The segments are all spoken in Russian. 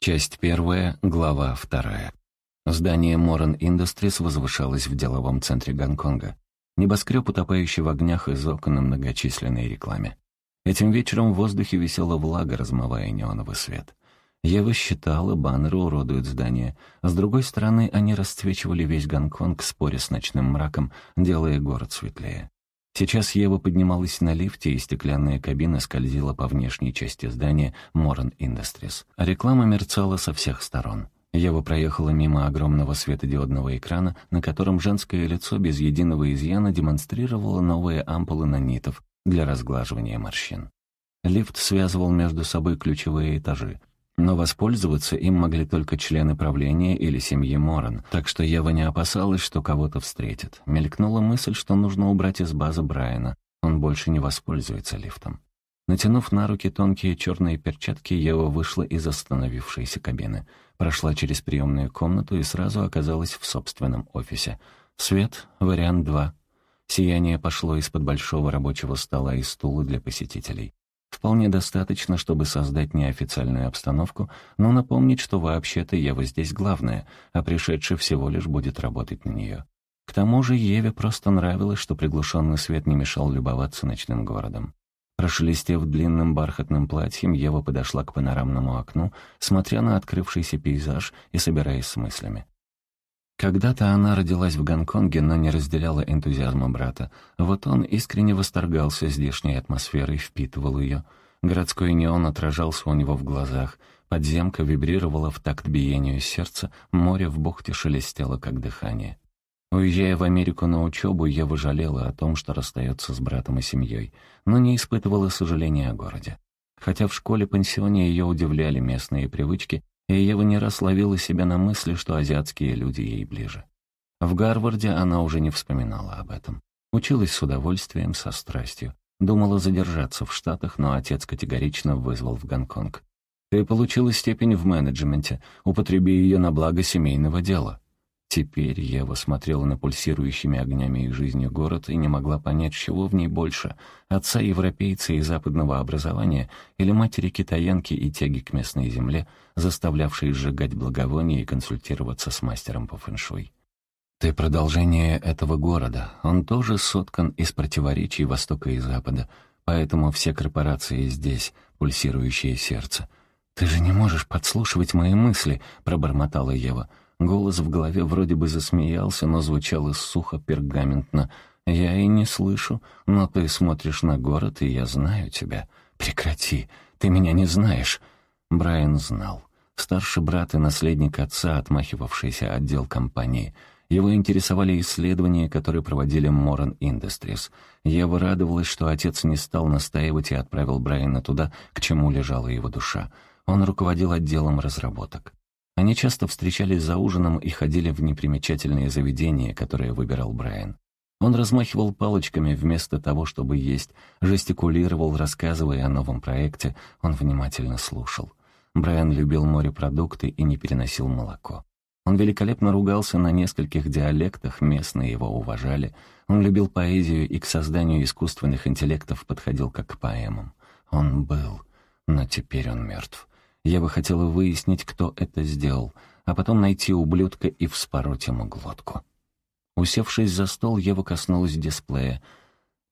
Часть первая, глава вторая. Здание Moran Industries возвышалось в деловом центре Гонконга. Небоскреб, утопающий в огнях из окон на многочисленной рекламе. Этим вечером в воздухе висела влага, размывая неоновый свет. Ева считала, баннеры уродуют здание. С другой стороны, они расцвечивали весь Гонконг, споря с ночным мраком, делая город светлее. Сейчас Ева поднималась на лифте, и стеклянная кабина скользила по внешней части здания Moran Industries. Реклама мерцала со всех сторон. Ева проехала мимо огромного светодиодного экрана, на котором женское лицо без единого изъяна демонстрировало новые ампулы нанитов для разглаживания морщин. Лифт связывал между собой ключевые этажи. Но воспользоваться им могли только члены правления или семьи Моран, так что Ева не опасалась, что кого-то встретит. Мелькнула мысль, что нужно убрать из базы Брайана. Он больше не воспользуется лифтом. Натянув на руки тонкие черные перчатки, Ева вышла из остановившейся кабины. Прошла через приемную комнату и сразу оказалась в собственном офисе. Свет, вариант 2. Сияние пошло из-под большого рабочего стола и стула для посетителей. Вполне достаточно, чтобы создать неофициальную обстановку, но напомнить, что вообще-то Ева здесь главная, а пришедший всего лишь будет работать на нее. К тому же Еве просто нравилось, что приглушенный свет не мешал любоваться ночным городом. Прошелестев длинным бархатным платьем, Ева подошла к панорамному окну, смотря на открывшийся пейзаж и собираясь с мыслями. Когда-то она родилась в Гонконге, но не разделяла энтузиазма брата. Вот он искренне восторгался здешней атмосферой, впитывал ее. Городской неон отражался у него в глазах. Подземка вибрировала в такт биению сердца, море в бухте шелестело, как дыхание. Уезжая в Америку на учебу, Ева жалела о том, что расстается с братом и семьей, но не испытывала сожаления о городе. Хотя в школе-пансионе ее удивляли местные привычки, и Ева не раз ловила себя на мысли, что азиатские люди ей ближе. В Гарварде она уже не вспоминала об этом. Училась с удовольствием, со страстью. Думала задержаться в Штатах, но отец категорично вызвал в Гонконг. «Ты получила степень в менеджменте, употреби ее на благо семейного дела». Теперь Ева смотрела на пульсирующими огнями их жизни город и не могла понять, чего в ней больше — отца европейца и западного образования или матери китаянки и тяги к местной земле, заставлявшей сжигать благовония и консультироваться с мастером по фэншуй. «Ты продолжение этого города. Он тоже соткан из противоречий Востока и Запада, поэтому все корпорации здесь, пульсирующее сердце. Ты же не можешь подслушивать мои мысли», — пробормотала Ева. — Голос в голове вроде бы засмеялся, но звучал сухо пергаментно. «Я и не слышу, но ты смотришь на город, и я знаю тебя. Прекрати, ты меня не знаешь». Брайан знал. Старший брат и наследник отца, отмахивавшийся отдел компании. Его интересовали исследования, которые проводили Моран Industries. Ева радовалась, что отец не стал настаивать и отправил Брайана туда, к чему лежала его душа. Он руководил отделом разработок. Они часто встречались за ужином и ходили в непримечательные заведения, которые выбирал Брайан. Он размахивал палочками вместо того, чтобы есть, жестикулировал, рассказывая о новом проекте, он внимательно слушал. Брайан любил морепродукты и не переносил молоко. Он великолепно ругался на нескольких диалектах, местные его уважали. Он любил поэзию и к созданию искусственных интеллектов подходил как к поэмам. Он был, но теперь он мертв. Я бы хотела выяснить, кто это сделал, а потом найти ублюдка и вспороть ему глотку. Усевшись за стол, Ева коснулась дисплея.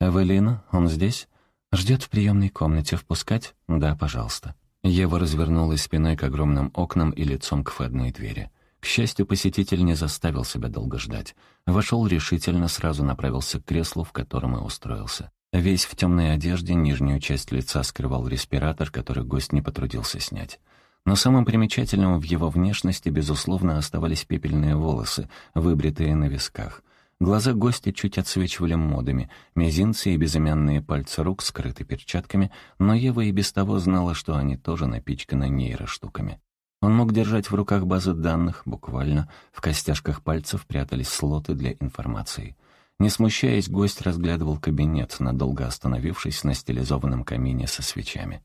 «Эвелина, он здесь? Ждет в приемной комнате. Впускать? Да, пожалуйста». Ева развернулась спиной к огромным окнам и лицом к входной двери. К счастью, посетитель не заставил себя долго ждать. Вошел решительно, сразу направился к креслу, в котором и устроился. Весь в темной одежде, нижнюю часть лица скрывал респиратор, который гость не потрудился снять. Но самым примечательным в его внешности, безусловно, оставались пепельные волосы, выбритые на висках. Глаза гостя чуть отсвечивали модами, мизинцы и безымянные пальцы рук скрыты перчатками, но Ева и без того знала, что они тоже напичканы нейроштуками. Он мог держать в руках базы данных, буквально, в костяшках пальцев прятались слоты для информации — не смущаясь, гость разглядывал кабинет, надолго остановившись на стилизованном камине со свечами.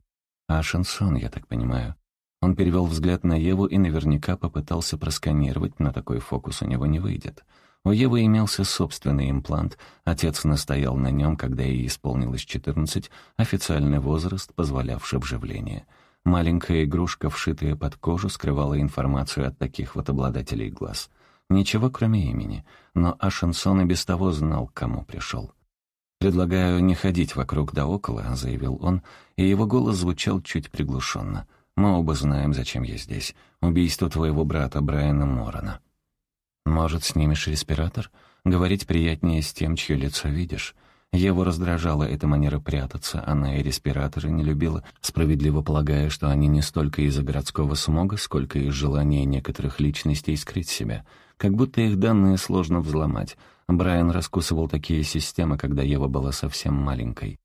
«А шансон, я так понимаю». Он перевел взгляд на Еву и наверняка попытался просканировать, но такой фокус у него не выйдет. У Евы имелся собственный имплант, отец настоял на нем, когда ей исполнилось 14, официальный возраст, позволявший вживление. Маленькая игрушка, вшитая под кожу, скрывала информацию от таких вот обладателей глаз. Ничего, кроме имени. Но Ашенсон и без того знал, к кому пришел. «Предлагаю не ходить вокруг да около», — заявил он, и его голос звучал чуть приглушенно. «Мы оба знаем, зачем я здесь. Убийство твоего брата Брайана Морона». «Может, снимешь респиратор? Говорить приятнее с тем, чье лицо видишь». Еву раздражала эта манера прятаться, она и респираторы не любила, справедливо полагая, что они не столько из-за городского смога, сколько из желания некоторых личностей скрыть себя. Как будто их данные сложно взломать. Брайан раскусывал такие системы, когда Ева была совсем маленькой.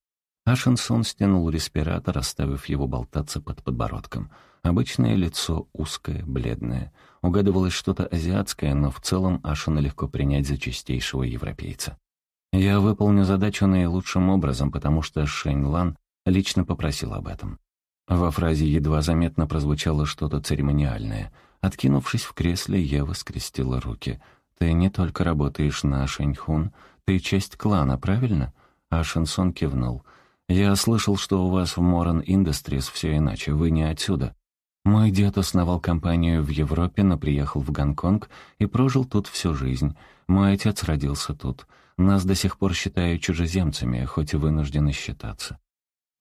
Ашенсон стянул респиратор, оставив его болтаться под подбородком. Обычное лицо, узкое, бледное. Угадывалось что-то азиатское, но в целом Ашена легко принять за чистейшего европейца. Я выполню задачу наилучшим образом, потому что Шэнь Лан лично попросил об этом. Во фразе едва заметно прозвучало что-то церемониальное. Откинувшись в кресле, Ева скрестила руки. «Ты не только работаешь на Шэньхун, ты часть клана, правильно?» А Шансон кивнул. «Я слышал, что у вас в Моран Industries все иначе, вы не отсюда. Мой дед основал компанию в Европе, но приехал в Гонконг и прожил тут всю жизнь. Мой отец родился тут. Нас до сих пор считают чужеземцами, хоть и вынуждены считаться.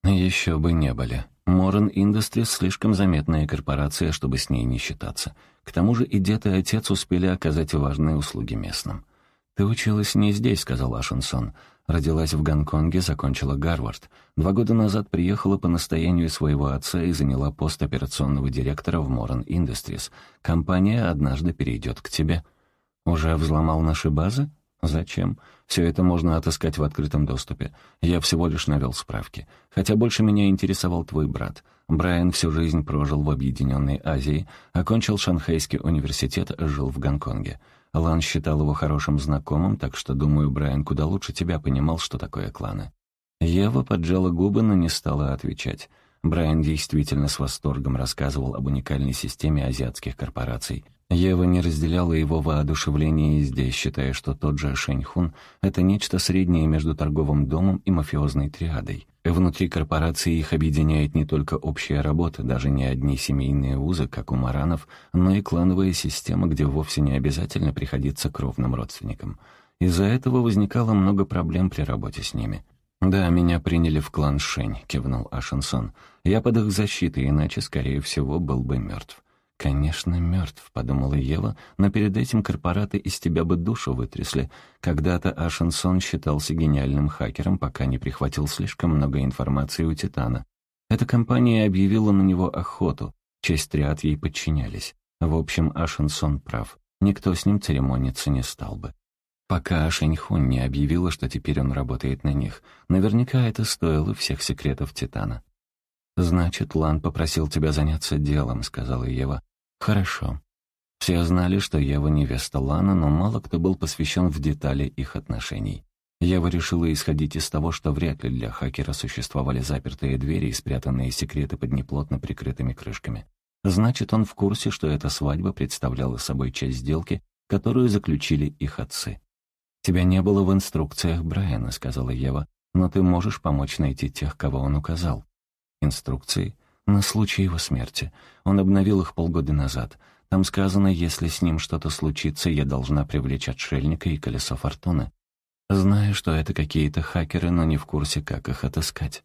Еще бы не были. Моран Industries слишком заметная корпорация, чтобы с ней не считаться. К тому же и дед, и отец успели оказать важные услуги местным. «Ты училась не здесь», — сказал Ашенсон. «Родилась в Гонконге, закончила Гарвард. Два года назад приехала по настоянию своего отца и заняла пост операционного директора в Моран Industries. Компания однажды перейдет к тебе». «Уже взломал наши базы?» «Зачем? Все это можно отыскать в открытом доступе. Я всего лишь навел справки. Хотя больше меня интересовал твой брат. Брайан всю жизнь прожил в Объединенной Азии, окончил Шанхайский университет, жил в Гонконге. Лан считал его хорошим знакомым, так что, думаю, Брайан куда лучше тебя понимал, что такое кланы». Ева поджала губы, но не стала отвечать. Брайан действительно с восторгом рассказывал об уникальной системе азиатских корпораций. Ева не разделяла его воодушевление здесь, считая, что тот же Шэньхун — это нечто среднее между торговым домом и мафиозной триадой. Внутри корпорации их объединяет не только общая работа, даже не одни семейные узы, как у маранов, но и клановая система, где вовсе не обязательно приходиться кровным родственникам. Из-за этого возникало много проблем при работе с ними. «Да, меня приняли в клан Шень», — кивнул Ашенсон. «Я под их защитой, иначе, скорее всего, был бы мертв». «Конечно, мертв», — подумала Ева, «но перед этим корпораты из тебя бы душу вытрясли. Когда-то Ашенсон считался гениальным хакером, пока не прихватил слишком много информации у Титана. Эта компания объявила на него охоту, честь триад ей подчинялись. В общем, Ашенсон прав, никто с ним церемониться не стал бы. Пока Ашеньхун не объявила, что теперь он работает на них, наверняка это стоило всех секретов Титана. «Значит, Лан попросил тебя заняться делом», — сказала Ева. «Хорошо». Все знали, что Ева невеста Лана, но мало кто был посвящен в детали их отношений. Ева решила исходить из того, что вряд ли для хакера существовали запертые двери и спрятанные секреты под неплотно прикрытыми крышками. Значит, он в курсе, что эта свадьба представляла собой часть сделки, которую заключили их отцы. «Тебя не было в инструкциях Брайана», — сказала Ева, «но ты можешь помочь найти тех, кого он указал». Инструкции на случай его смерти. Он обновил их полгода назад. Там сказано, если с ним что-то случится, я должна привлечь отшельника и колесо фортуны. Знаю, что это какие-то хакеры, но не в курсе, как их отыскать.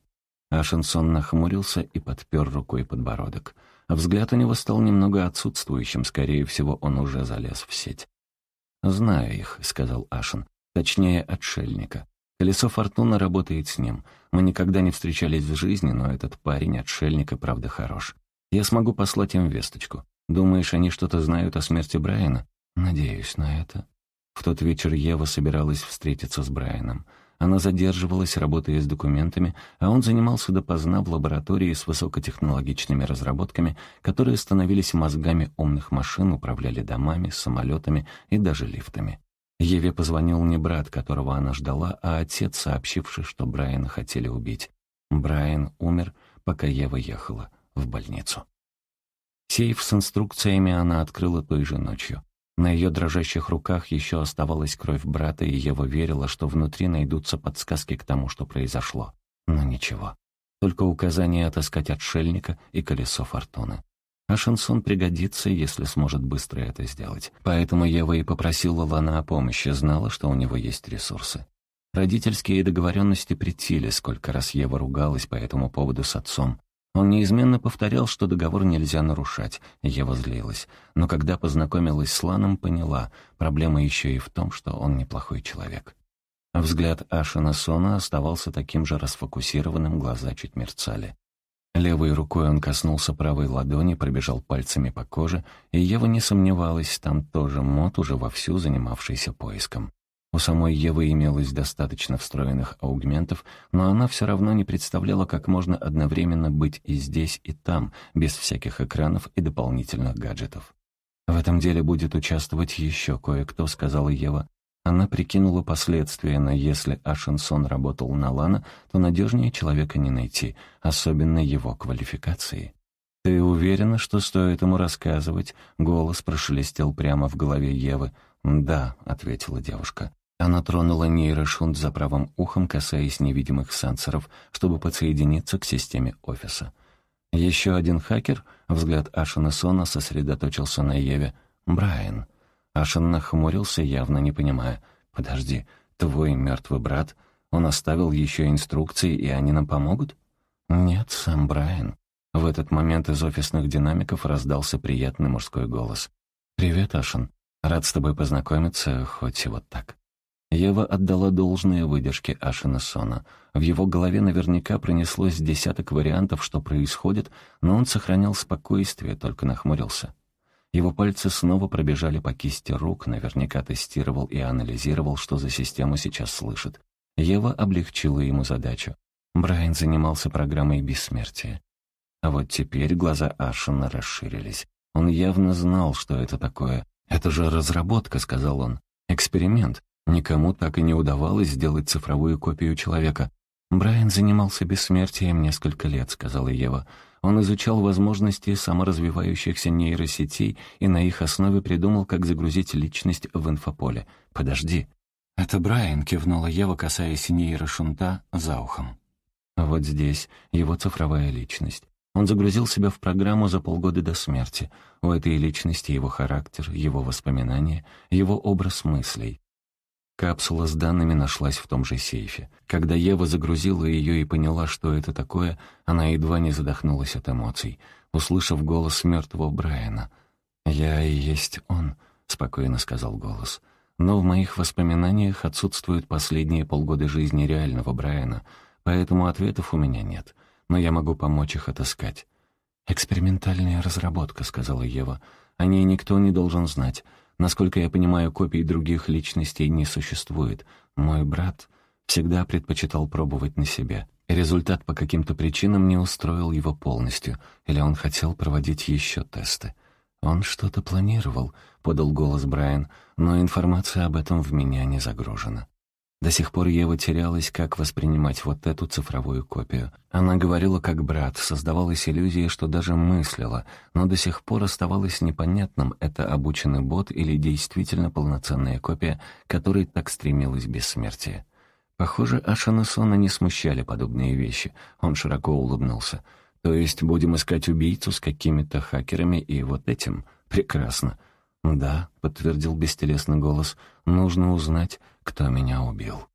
Ашенсон нахмурился и подпер рукой подбородок. Взгляд у него стал немного отсутствующим, скорее всего, он уже залез в сеть. «Знаю их», — сказал Ашен, — «точнее, отшельника. Колесо фортуны работает с ним. Мы никогда не встречались в жизни, но этот парень, отшельник и правда хорош. Я смогу послать им весточку. Думаешь, они что-то знают о смерти Брайана? Надеюсь на это. В тот вечер Ева собиралась встретиться с Брайаном. Она задерживалась, работая с документами, а он занимался допоздна в лаборатории с высокотехнологичными разработками, которые становились мозгами умных машин, управляли домами, самолетами и даже лифтами. Еве позвонил не брат, которого она ждала, а отец, сообщивший, что Брайана хотели убить. Брайан умер, пока Ева ехала в больницу. Сейф с инструкциями она открыла той же ночью. На ее дрожащих руках еще оставалась кровь брата, и Ева верила, что внутри найдутся подсказки к тому, что произошло. Но ничего. только указание отыскать отшельника и колесо фортуны. А шансон пригодится, если сможет быстро это сделать. Поэтому Ева и попросила Лана о помощи, знала, что у него есть ресурсы. Родительские договоренности претили, сколько раз Ева ругалась по этому поводу с отцом. Он неизменно повторял, что договор нельзя нарушать. Ева злилась. Но когда познакомилась с Ланом, поняла, проблема еще и в том, что он неплохой человек. Взгляд Ашина Сона оставался таким же расфокусированным, глаза чуть мерцали. Левой рукой он коснулся правой ладони, пробежал пальцами по коже, и Ева не сомневалась, там тоже Мот, уже вовсю занимавшийся поиском. У самой Евы имелось достаточно встроенных аугментов, но она все равно не представляла, как можно одновременно быть и здесь, и там, без всяких экранов и дополнительных гаджетов. «В этом деле будет участвовать еще кое-кто», — сказала Ева. Она прикинула последствия, но если Ашенсон работал на Лана, то надежнее человека не найти, особенно его квалификации. «Ты уверена, что стоит ему рассказывать?» Голос прошелестел прямо в голове Евы. «Да», — ответила девушка. Она тронула нейрошунт за правым ухом, касаясь невидимых сенсоров, чтобы подсоединиться к системе офиса. Еще один хакер, взгляд Ашена Сона сосредоточился на Еве. «Брайан». Ашен нахмурился, явно не понимая. «Подожди, твой мертвый брат? Он оставил еще инструкции, и они нам помогут?» «Нет, сам Брайан». В этот момент из офисных динамиков раздался приятный мужской голос. «Привет, Ашен. Рад с тобой познакомиться, хоть и вот так». Ева отдала должное выдержке Ашина Сона. В его голове наверняка пронеслось десяток вариантов, что происходит, но он сохранял спокойствие, только нахмурился. Его пальцы снова пробежали по кисти рук, наверняка тестировал и анализировал, что за систему сейчас слышит. Ева облегчила ему задачу. Брайан занимался программой бессмертия. А вот теперь глаза Ашина расширились. Он явно знал, что это такое. «Это же разработка», — сказал он. «Эксперимент. Никому так и не удавалось сделать цифровую копию человека. «Брайан занимался бессмертием несколько лет», — сказала Ева. «Он изучал возможности саморазвивающихся нейросетей и на их основе придумал, как загрузить личность в инфополе. Подожди». «Это Брайан», — кивнула Ева, касаясь нейрошунта за ухом. Вот здесь его цифровая личность. Он загрузил себя в программу за полгода до смерти. У этой личности его характер, его воспоминания, его образ мыслей. Капсула с данными нашлась в том же сейфе. Когда Ева загрузила ее и поняла, что это такое, она едва не задохнулась от эмоций, услышав голос мертвого Брайана. «Я и есть он», — спокойно сказал голос. «Но в моих воспоминаниях отсутствуют последние полгода жизни реального Брайана, поэтому ответов у меня нет, но я могу помочь их отыскать». «Экспериментальная разработка», — сказала Ева. «О ней никто не должен знать». Насколько я понимаю, копий других личностей не существует. Мой брат всегда предпочитал пробовать на себе. результат по каким-то причинам не устроил его полностью, или он хотел проводить еще тесты. «Он что-то планировал», — подал голос Брайан, «но информация об этом в меня не загружена». До сих пор Ева терялась, как воспринимать вот эту цифровую копию. Она говорила как брат, создавалась иллюзия, что даже мыслила, но до сих пор оставалось непонятным, это обученный бот или действительно полноценная копия, которой так стремилась бессмертие. Похоже, Ашана Сона не смущали подобные вещи. Он широко улыбнулся. «То есть будем искать убийцу с какими-то хакерами и вот этим? Прекрасно». «Да», — подтвердил бестелесный голос, — «нужно узнать, кто меня убил.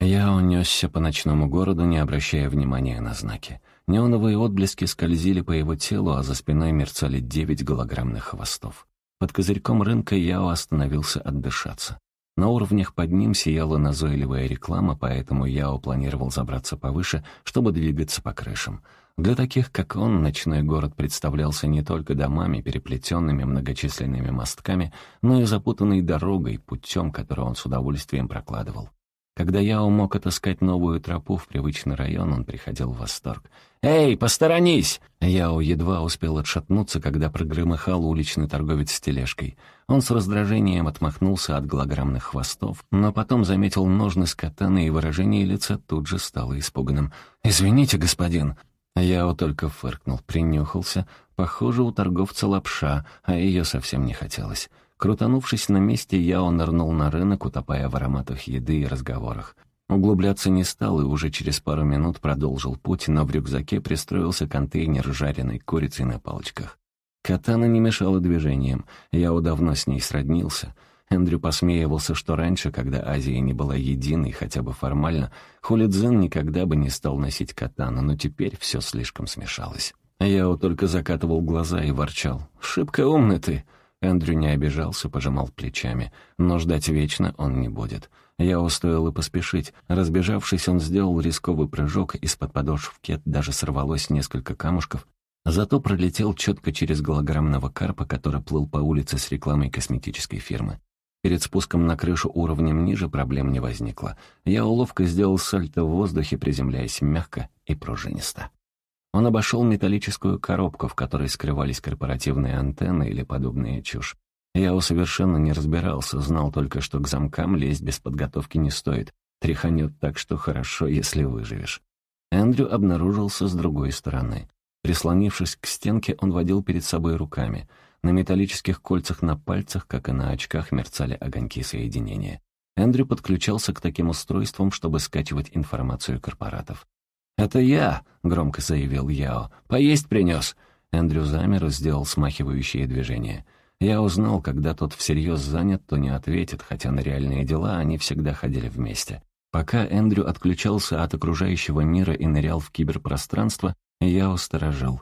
Я унесся по ночному городу, не обращая внимания на знаки. Неоновые отблески скользили по его телу, а за спиной мерцали девять голограммных хвостов. Под козырьком рынка Яо остановился отдышаться. На уровнях под ним сияла назойливая реклама, поэтому Яо планировал забраться повыше, чтобы двигаться по крышам. Для таких, как он, ночной город представлялся не только домами, переплетенными многочисленными мостками, но и запутанной дорогой, путем, который он с удовольствием прокладывал. Когда Яо мог отыскать новую тропу в привычный район, он приходил в восторг. «Эй, посторонись!» Яо едва успел отшатнуться, когда прогромыхал уличный торговец с тележкой. Он с раздражением отмахнулся от голограммных хвостов, но потом заметил ножны с катаны, и выражение лица тут же стало испуганным. «Извините, господин!» Яо только фыркнул, принюхался. Похоже, у торговца лапша, а ее совсем не хотелось. Крутанувшись на месте, Яо нырнул на рынок, утопая в ароматах еды и разговорах. Углубляться не стал и уже через пару минут продолжил путь, но в рюкзаке пристроился контейнер с жареной курицей на палочках. Катана не мешала движениям, я давно с ней сроднился. Эндрю посмеивался, что раньше, когда Азия не была единой, хотя бы формально, Хулидзен никогда бы не стал носить катану, но теперь все слишком смешалось. Яо только закатывал глаза и ворчал. «Шибко умный ты!» Эндрю не обижался, пожимал плечами. Но ждать вечно он не будет. Я стоило поспешить. Разбежавшись, он сделал рисковый прыжок, из-под подошв кет даже сорвалось несколько камушков, зато пролетел четко через голограммного карпа, который плыл по улице с рекламой косметической фирмы. Перед спуском на крышу уровнем ниже проблем не возникло. Я уловко сделал сальто в воздухе, приземляясь мягко и пружинисто. Он обошел металлическую коробку, в которой скрывались корпоративные антенны или подобные чушь. Я совершенно не разбирался, знал только, что к замкам лезть без подготовки не стоит. Тряханет так, что хорошо, если выживешь. Эндрю обнаружился с другой стороны. Прислонившись к стенке, он водил перед собой руками. На металлических кольцах на пальцах, как и на очках, мерцали огоньки соединения. Эндрю подключался к таким устройствам, чтобы скачивать информацию корпоратов. «Это я», — громко заявил Яо. «Поесть принес». Эндрю замер и сделал смахивающие движения. Я узнал, когда тот всерьез занят, то не ответит, хотя на реальные дела они всегда ходили вместе. Пока Эндрю отключался от окружающего мира и нырял в киберпространство, я усторожил.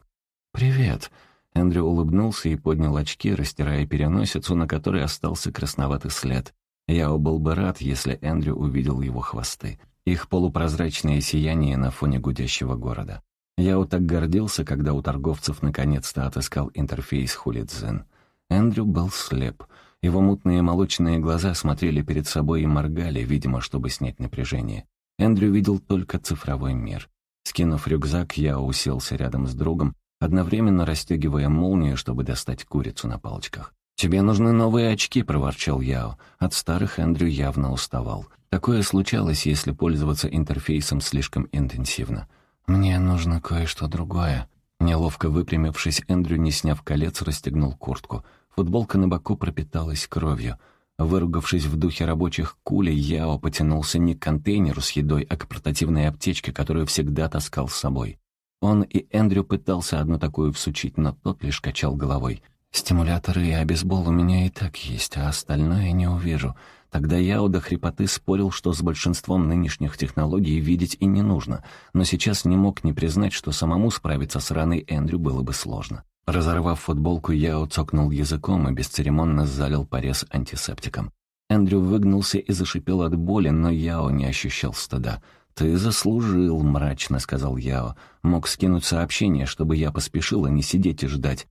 «Привет!» Эндрю улыбнулся и поднял очки, растирая переносицу, на которой остался красноватый след. Я был бы рад, если Эндрю увидел его хвосты. Их полупрозрачное сияние на фоне гудящего города. Я так гордился, когда у торговцев наконец-то отыскал интерфейс Хулидзен. Эндрю был слеп. Его мутные молочные глаза смотрели перед собой и моргали, видимо, чтобы снять напряжение. Эндрю видел только цифровой мир. Скинув рюкзак, я уселся рядом с другом, одновременно расстегивая молнию, чтобы достать курицу на палочках. «Тебе нужны новые очки», — проворчал Яо. От старых Эндрю явно уставал. Такое случалось, если пользоваться интерфейсом слишком интенсивно. «Мне нужно кое-что другое». Неловко выпрямившись, Эндрю, не сняв колец, расстегнул куртку. Футболка на боку пропиталась кровью. Выругавшись в духе рабочих кулей, Яо потянулся не к контейнеру с едой, а к портативной аптечке, которую всегда таскал с собой. Он и Эндрю пытался одну такую всучить, но тот лишь качал головой. «Стимуляторы и обезбол у меня и так есть, а остальное не увижу». Тогда Яо до хрипоты спорил, что с большинством нынешних технологий видеть и не нужно, но сейчас не мог не признать, что самому справиться с раной Эндрю было бы сложно. Разорвав футболку, Яо цокнул языком и бесцеремонно залил порез антисептиком. Эндрю выгнулся и зашипел от боли, но Яо не ощущал стыда. «Ты заслужил», — мрачно сказал Яо. «Мог скинуть сообщение, чтобы я поспешил, а не сидеть и ждать.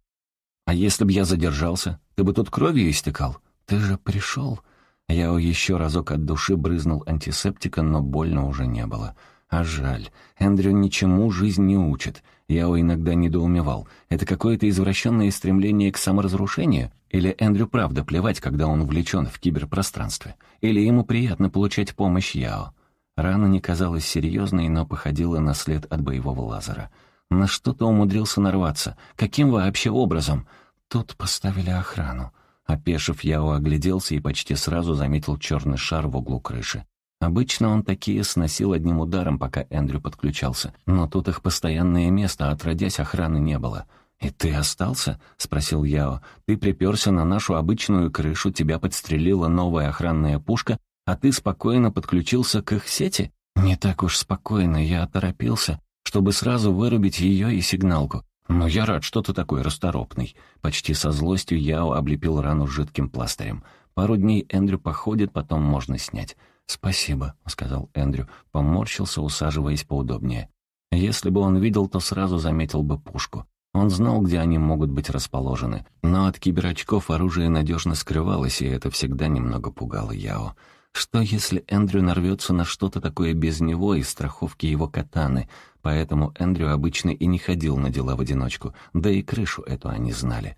А если б я задержался, ты бы тут кровью истекал? Ты же пришел». Яо еще разок от души брызнул антисептика, но больно уже не было. А жаль. Эндрю ничему жизнь не учит. Яо иногда недоумевал. Это какое-то извращенное стремление к саморазрушению? Или Эндрю правда плевать, когда он увлечен в киберпространстве? Или ему приятно получать помощь Яо? Рана не казалась серьезной, но походила на след от боевого лазера. На что-то умудрился нарваться. Каким вообще образом? Тут поставили охрану. Опешив, Яо огляделся и почти сразу заметил черный шар в углу крыши. Обычно он такие сносил одним ударом, пока Эндрю подключался. Но тут их постоянное место, а отродясь охраны не было. «И ты остался?» — спросил Яо. «Ты приперся на нашу обычную крышу, тебя подстрелила новая охранная пушка, а ты спокойно подключился к их сети?» «Не так уж спокойно, я торопился, чтобы сразу вырубить ее и сигналку. Но я рад, что ты такой расторопный». Почти со злостью Яо облепил рану жидким пластырем. Пару дней Эндрю походит, потом можно снять. «Спасибо», — сказал Эндрю, поморщился, усаживаясь поудобнее. Если бы он видел, то сразу заметил бы пушку. Он знал, где они могут быть расположены, но от киберочков оружие надежно скрывалось, и это всегда немного пугало Яо. Что, если Эндрю нарвется на что-то такое без него и страховки его катаны? Поэтому Эндрю обычно и не ходил на дела в одиночку, да и крышу эту они знали.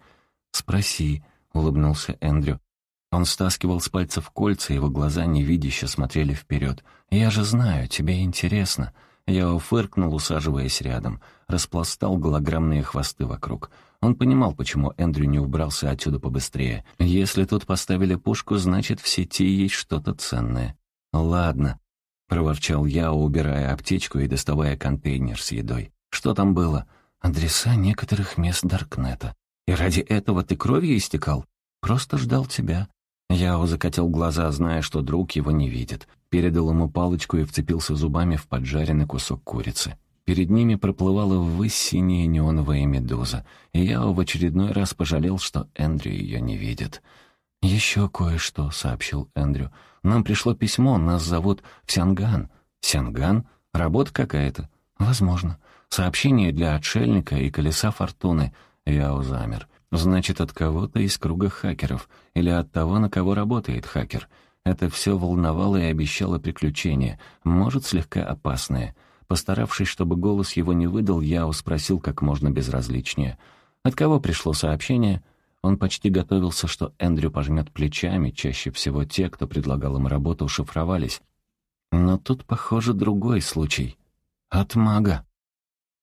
«Спроси», — улыбнулся Эндрю, он стаскивал с пальцев кольца, его глаза невидяще смотрели вперед. «Я же знаю, тебе интересно». Я фыркнул, усаживаясь рядом, распластал голограммные хвосты вокруг. Он понимал, почему Эндрю не убрался отсюда побыстрее. Если тут поставили пушку, значит, в сети есть что-то ценное. «Ладно». проворчал я, убирая аптечку и доставая контейнер с едой. «Что там было?» «Адреса некоторых мест Даркнета. И ради этого ты кровью истекал? Просто ждал тебя». Яо закатил глаза, зная, что друг его не видит. Передал ему палочку и вцепился зубами в поджаренный кусок курицы. Перед ними проплывала ввысь неоновая медуза, и Яо в очередной раз пожалел, что Эндрю ее не видит. «Еще кое-что», — сообщил Эндрю. «Нам пришло письмо, нас зовут Сянган». «Сянган? Работа какая-то?» «Возможно. Сообщение для отшельника и колеса фортуны». Яо замер. «Значит, от кого-то из круга хакеров. Или от того, на кого работает хакер. Это все волновало и обещало приключения, может, слегка опасные». Постаравшись, чтобы голос его не выдал, Яо спросил как можно безразличнее. «От кого пришло сообщение?» Он почти готовился, что Эндрю пожмет плечами, чаще всего те, кто предлагал им работу, шифровались. Но тут, похоже, другой случай. От мага.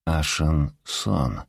Ашен Сон.